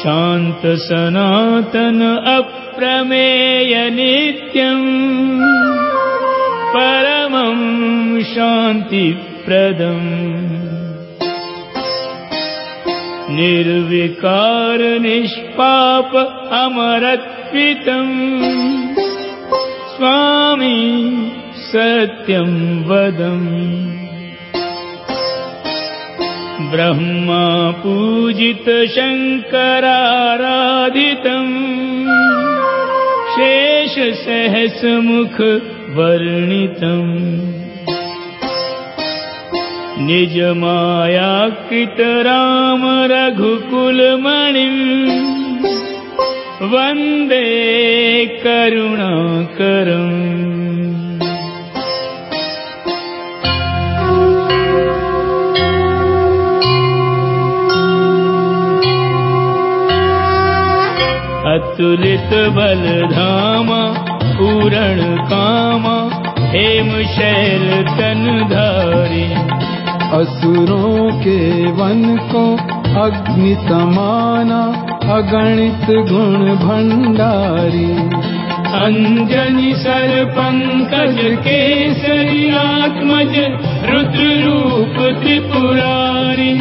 शान्त सनातन अप्रमेय नित्यम् परमं शान्तिप्रदम् निर्विकार निष्पाप अमरत्वितम् स्वामी सत्यं वदम् ब्रह्मा पूजित शङ्कराराधितम्। शेषसहस्रमुख वर्णितम्। निजमायाकृत राम रघुकुलमणिम् वन्दे करुणाकरम् अतुलित बलधामा पूरण कामा हेम शैल तन धारी असुरों के वन को अग्नि समाना अगणित गुण भंडारी। अंजनी सर पंकज केसरी आत्मज रुद्र रूप त्रिपुरारी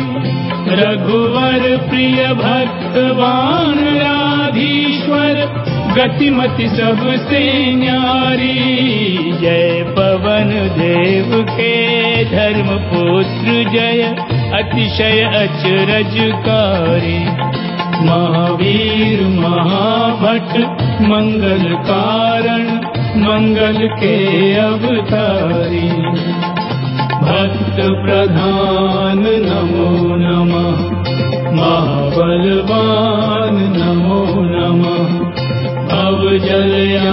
रघुवर प्रिय भक्तवान राधीश्वर गतिमति सबसे न्यारी। जय पवन देव के धर्म पुत्र जय अतिशय अचरजकारी। महावीर महाभट मंगल कारण मंगल के अवतारी भक्त प्रधान नमो नमः। महाबलवान नमो नमः। भवजलयान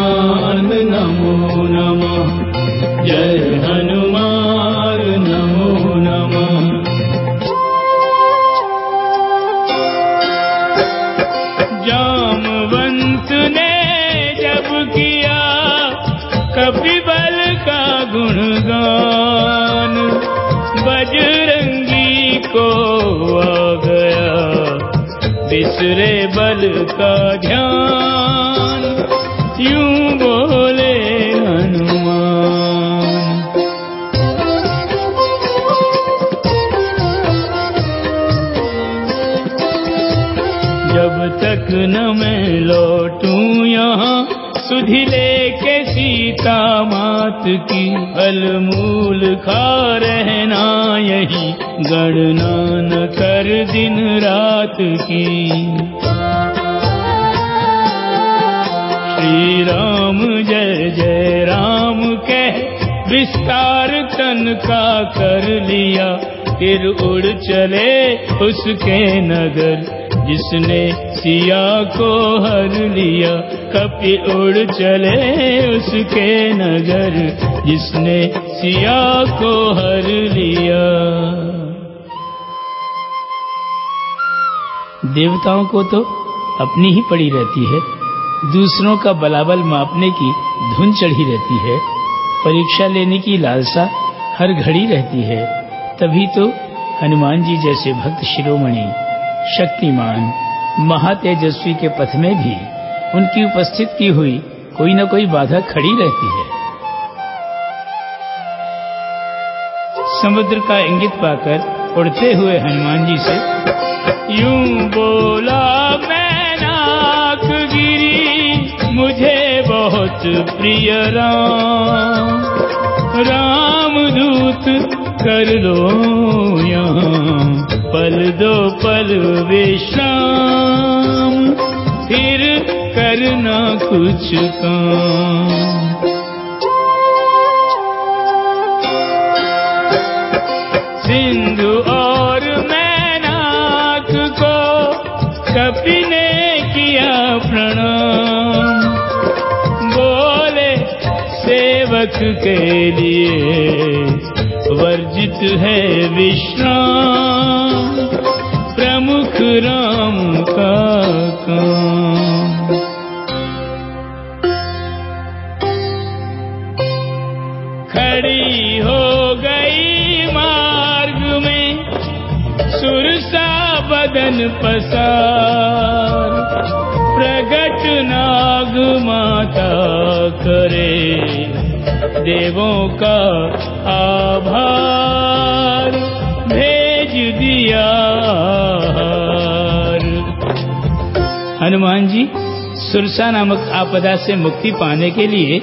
बिसरे बल का ध्यान, यूँ बोले हनुमान। जब तक न मैं लौटूं यहाँ सुधि लेके सीता मात की फल मूल खा रहना यही गणना न कर दिन रात की। श्री राम जय जय राम कह, विस्तार तन का कर लिया। फिर उड़ चले उसके नगर, जिसने सिया को हर लिया। कपि उड़ चले उसके नगर, जिसने सिया को हर लिया। देवताओं को तो अपनी ही पड़ी रहती है। दूसरों का बलाबल मापने की धुन चढ़ी रहती है। परीक्षा लेने की लालसा हर घड़ी रहती है। तभी तो हनुमान जी जैसे भक्त शिरोमणि, शक्तिमान, महातेजस्वी के पथ में भी उनकी उपस्थित की हुई कोई न कोई बाधा खड़ी रहती है। समुद्र का इंगित पाकर उड़ते हुए हनुमान जी से यूँ बोला मैं नाक गिरी, मुझे बहुत प्रिय राम। राम दूत कर लो यहाँ, पल दो पल विश्राम, फिर करना कुछ काम। सेवक के लिए वर्जित है विश्राम, प्रमुख राम का काम। खड़ी हो गई मार्ग में, सुरसा बदन पसार देवों का आभार भेज दिया हनुमान जी, सुरसा नामक आपदा से मुक्ति पाने के लिए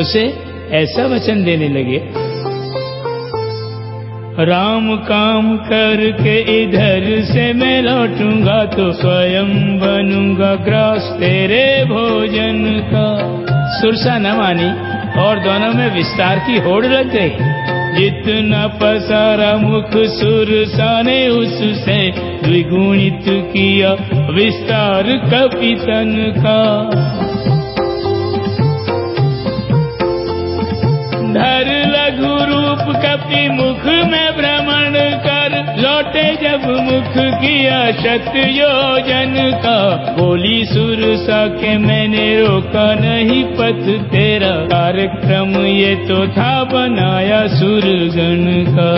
उसे ऐसा वचन देने लगे। राम काम करके इधर से मैं लौटूँगा तो स्वयं बनूँगा ग्रास तेरे भोजन का। सुरसा न मानी और दोनों में विस्तार की होड़ लग गई। जितना पसारा मुख सुरसा ने उससे द्विगुणित किया विस्तार कपितन का। धर लघु रूप कपि मुख में भ्रमण कर लौटे जब मुख किया शत योजन का। बोली सुरसा के मैंने रोका नहीं पथ तेरा। कार्यक्रम ये तो था बनाया सुरगण का।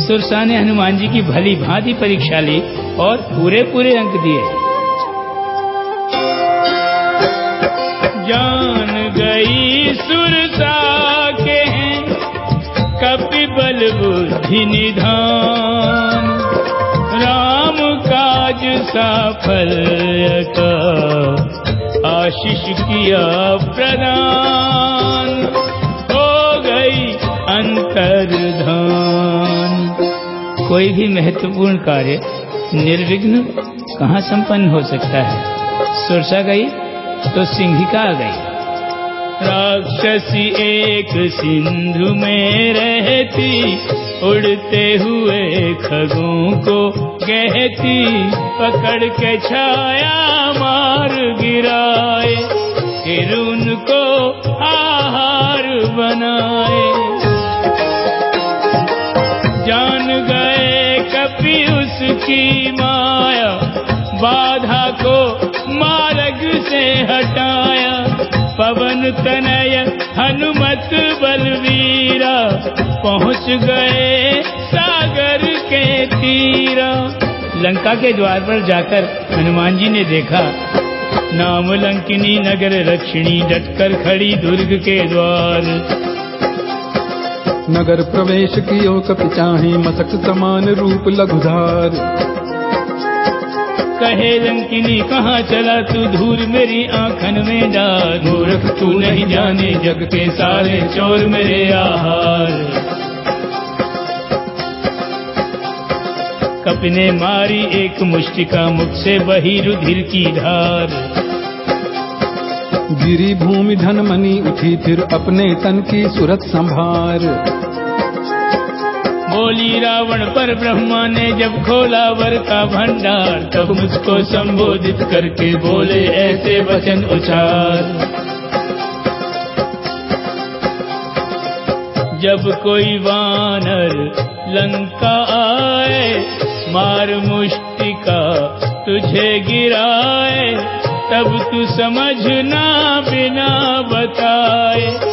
सुरसा ने हनुमान जी की भली भांति परीक्षा ली और पूरे पूरे अंक दिए। जान गई सुरसा के हैं कपि बल बुद्धि निधान। सफल का आशीष किया प्रदान हो गई अंतर्धान। कोई भी महत्वपूर्ण कार्य निर्विघ्न कहाँ संपन्न हो सकता है? सुरसा गई तो सिंहिका आ गई। राक्षसी एक सिंधु में रहती उड़ते हुए खगों को कहती पकड़ के छाया मार गिराए, फिर उनको आहार बनाए। जान गए कपि उसकी माया, बाधा को मार्ग से हटाया। पवन तनय हनुमत बलवीरा पहुँच गए सागर के तीरा। लंका के द्वार पर जाकर हनुमान जी ने देखा नाम लंकिनी नगर रक्षिणी डटकर खड़ी दुर्ग के द्वार। नगर प्रवेश कियो कपि चाहे मसक समान रूप लघुधार। कहे लंकिनी, कहाँ चला तू धूल मेरी आंखन में डाल? मूर्ख तू नहीं जाने जग के सारे चोर मेरे आहार। कपने मारी एक मुष्टिका मुख से बही रुधिर की धार। गिरी भूमि धन मनी उठी फिर अपने तन की सुरत संभार। बोली रावण पर ब्रह्मा ने जब खोला वर का भंडार, तब मुझको संबोधित करके बोले, ऐसे वचन उचार। जब कोई वानर लंका आए, मार मुष्टिका तुझे गिराए, तब तू समझना बिना बताए।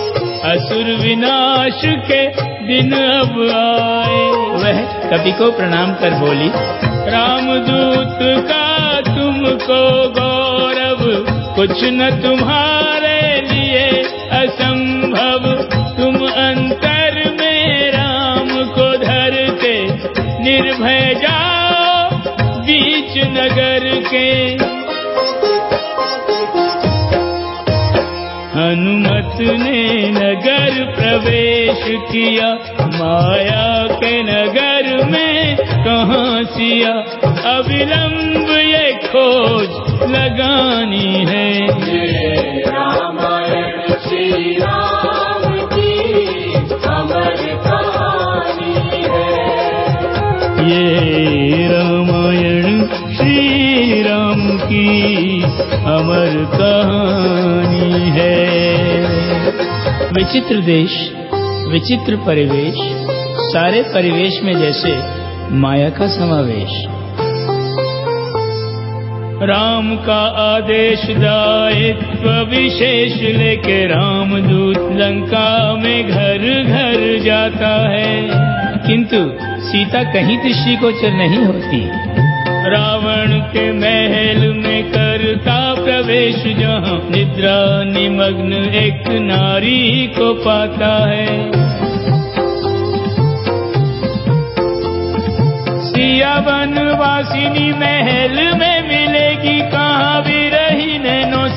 असुर विनाश के दिन अब आए। वह कवि को प्रणाम कर बोली। रामदूत का तुमको गौरव, कुछ न तुम्हारे लिए असंभव। तुम अंतर में राम को धरते, निर्भय जाओ बीच नगर के। हनुमत ने नगर प्रवेश किया माया के नगर में कहाँ सिया अविलंब ये खोज लगानी है। रामायण श्री राम की अमर कहानी है। ये रामायण श्री राम की अमर कहानी विचित्र देश विचित्र परिवेश सारे परिवेश में जैसे माया का समावेश। राम का आदेश दायित्व विशेष लेके रामदूत लंका में घर घर जाता है। किंतु सीता कहीं दृष्टि गोचर नहीं होती। रावण के महल में करता प्रवेश, जहाँ निद्रा निमग्न एक नारी को पाता है। सिया वनवासिनी महल में मिलेगी, कहाँ भी रही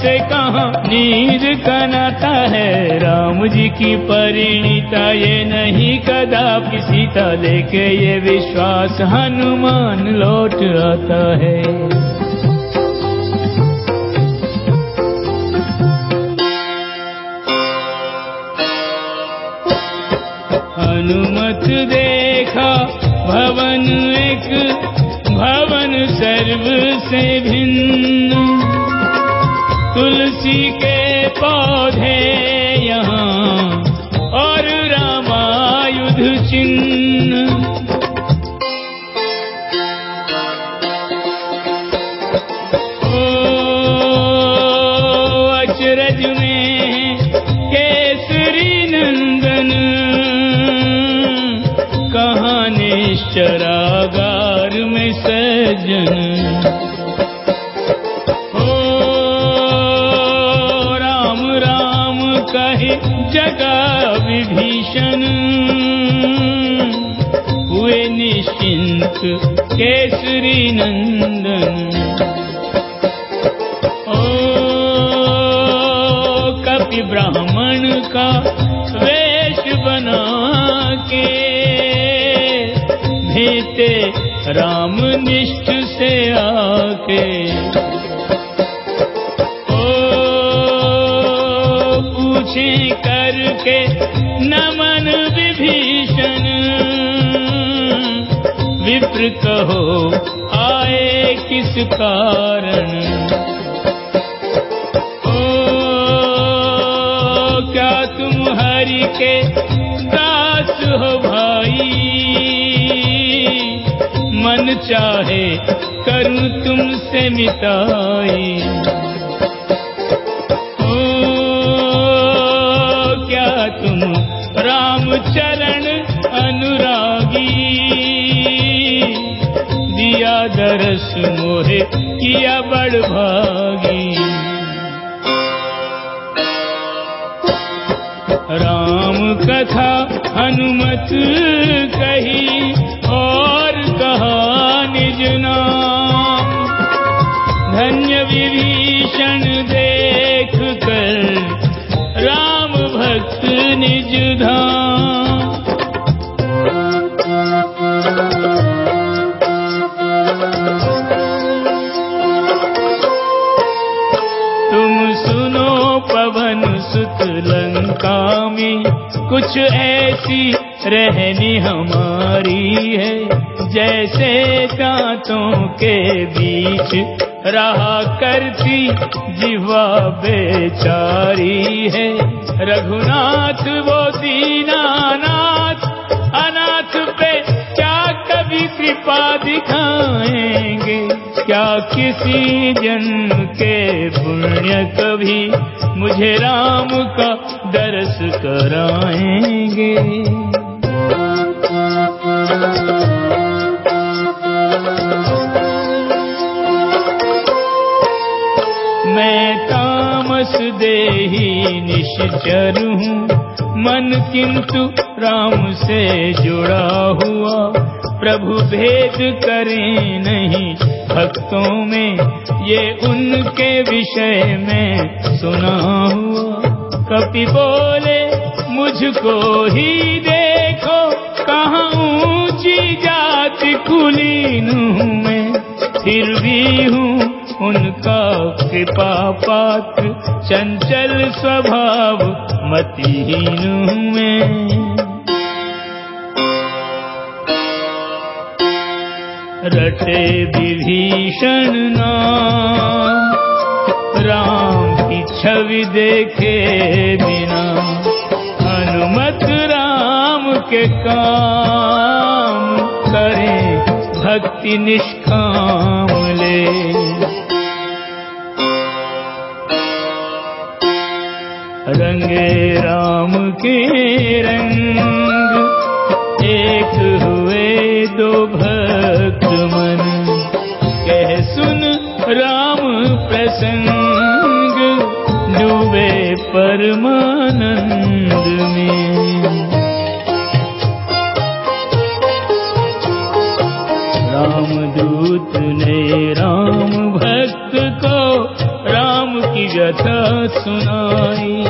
से कहा नीर कनाता है। राम जी की परिणीता ये नहीं कदापि सीता लेके ये विश्वास हनुमान लौट आता है। सजन ओ, राम राम, कहे जगा विभीषण। हुए निश्चिंत केसरी नंदन। ओ, कपि ब्राह्मण का वेश बना के भेते राम निष्ठ से आके। ओ, पूछे करके नमन विभीषण। विप्र कहो, आए किस कारण? ओ, क्या तुम हरि के दास हो भाई? मन चाहे करूँ तुमसे मिताई ओ, क्या तुम राम चरण अनुरागी? दिया दरस मोहे किया बड़ भागी। राम कथा हनुमत कही में कुछ ऐसी रहनी हमारी है। जैसे दांतों के बीच रहा करती जीवा बेचारी है। रघुनाथ वो दीनानाथ, अनाथ पे कृपा दिखाएँगे। क्या किसी जन्म के पुण्य कभी मुझे राम का दर्श कराएँगे? मैं तामस देही निश्चर हूँ। मन किंतु राम से जुड़ा हुआ। प्रभु भेद करें नहीं। भक्तों में ये उनके विषय में सुना हुआ। कपि बोले, मुझको ही देखो, कहाँ ऊँची जाति कुलीन हूँ मैं। फिर भी हूँ उनका कृपा पात्र चंचल स्वभाव मतिहीन हूँ मैं। रटे विभीषण नाम। राम की छवि देखे बिना हनुमत राम के काम करे भक्ति निष्काम ले। रंगे राम के परमानंद में। राम दूत ने राम भक्त को राम की व्यथा सुनाई।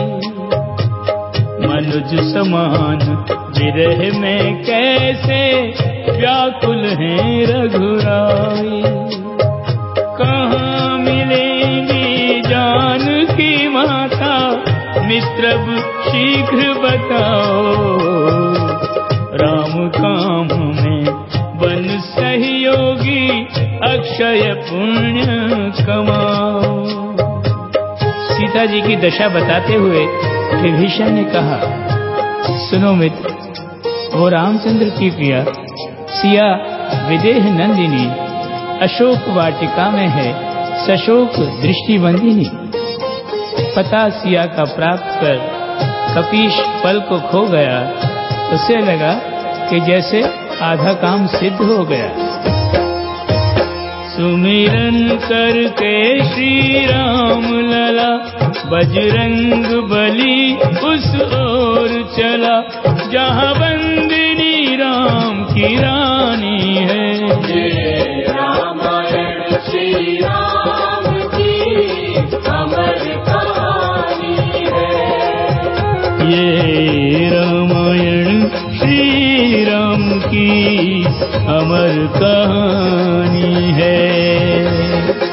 मनुज समान, विरह में कैसे व्याकुल है रघुराई। मित्रब, शीघ्र बताओ। राम काम में बन सहयोगी, अक्षय पुण्य कमाओ। सीता जी की दशा बताते हुए विभीषण ने कहा, सुनो मित्र, वो रामचंद्र की प्रिया, सिया विदेह नंदिनी, अशोक वाटिका में है, सशोक दृष्टिबंदिनी पता सिया का प्राप्त कर कपीश पल को खो गया। उसे लगा कि जैसे आधा काम सिद्ध हो गया। सुमिरन करके श्री राम लला, बजरंग बली उस ओर चला। जहाँ बंदिनी राम की रानी है। रामायण श्री राम ये रामायण श्री राम की अमर कहानी है।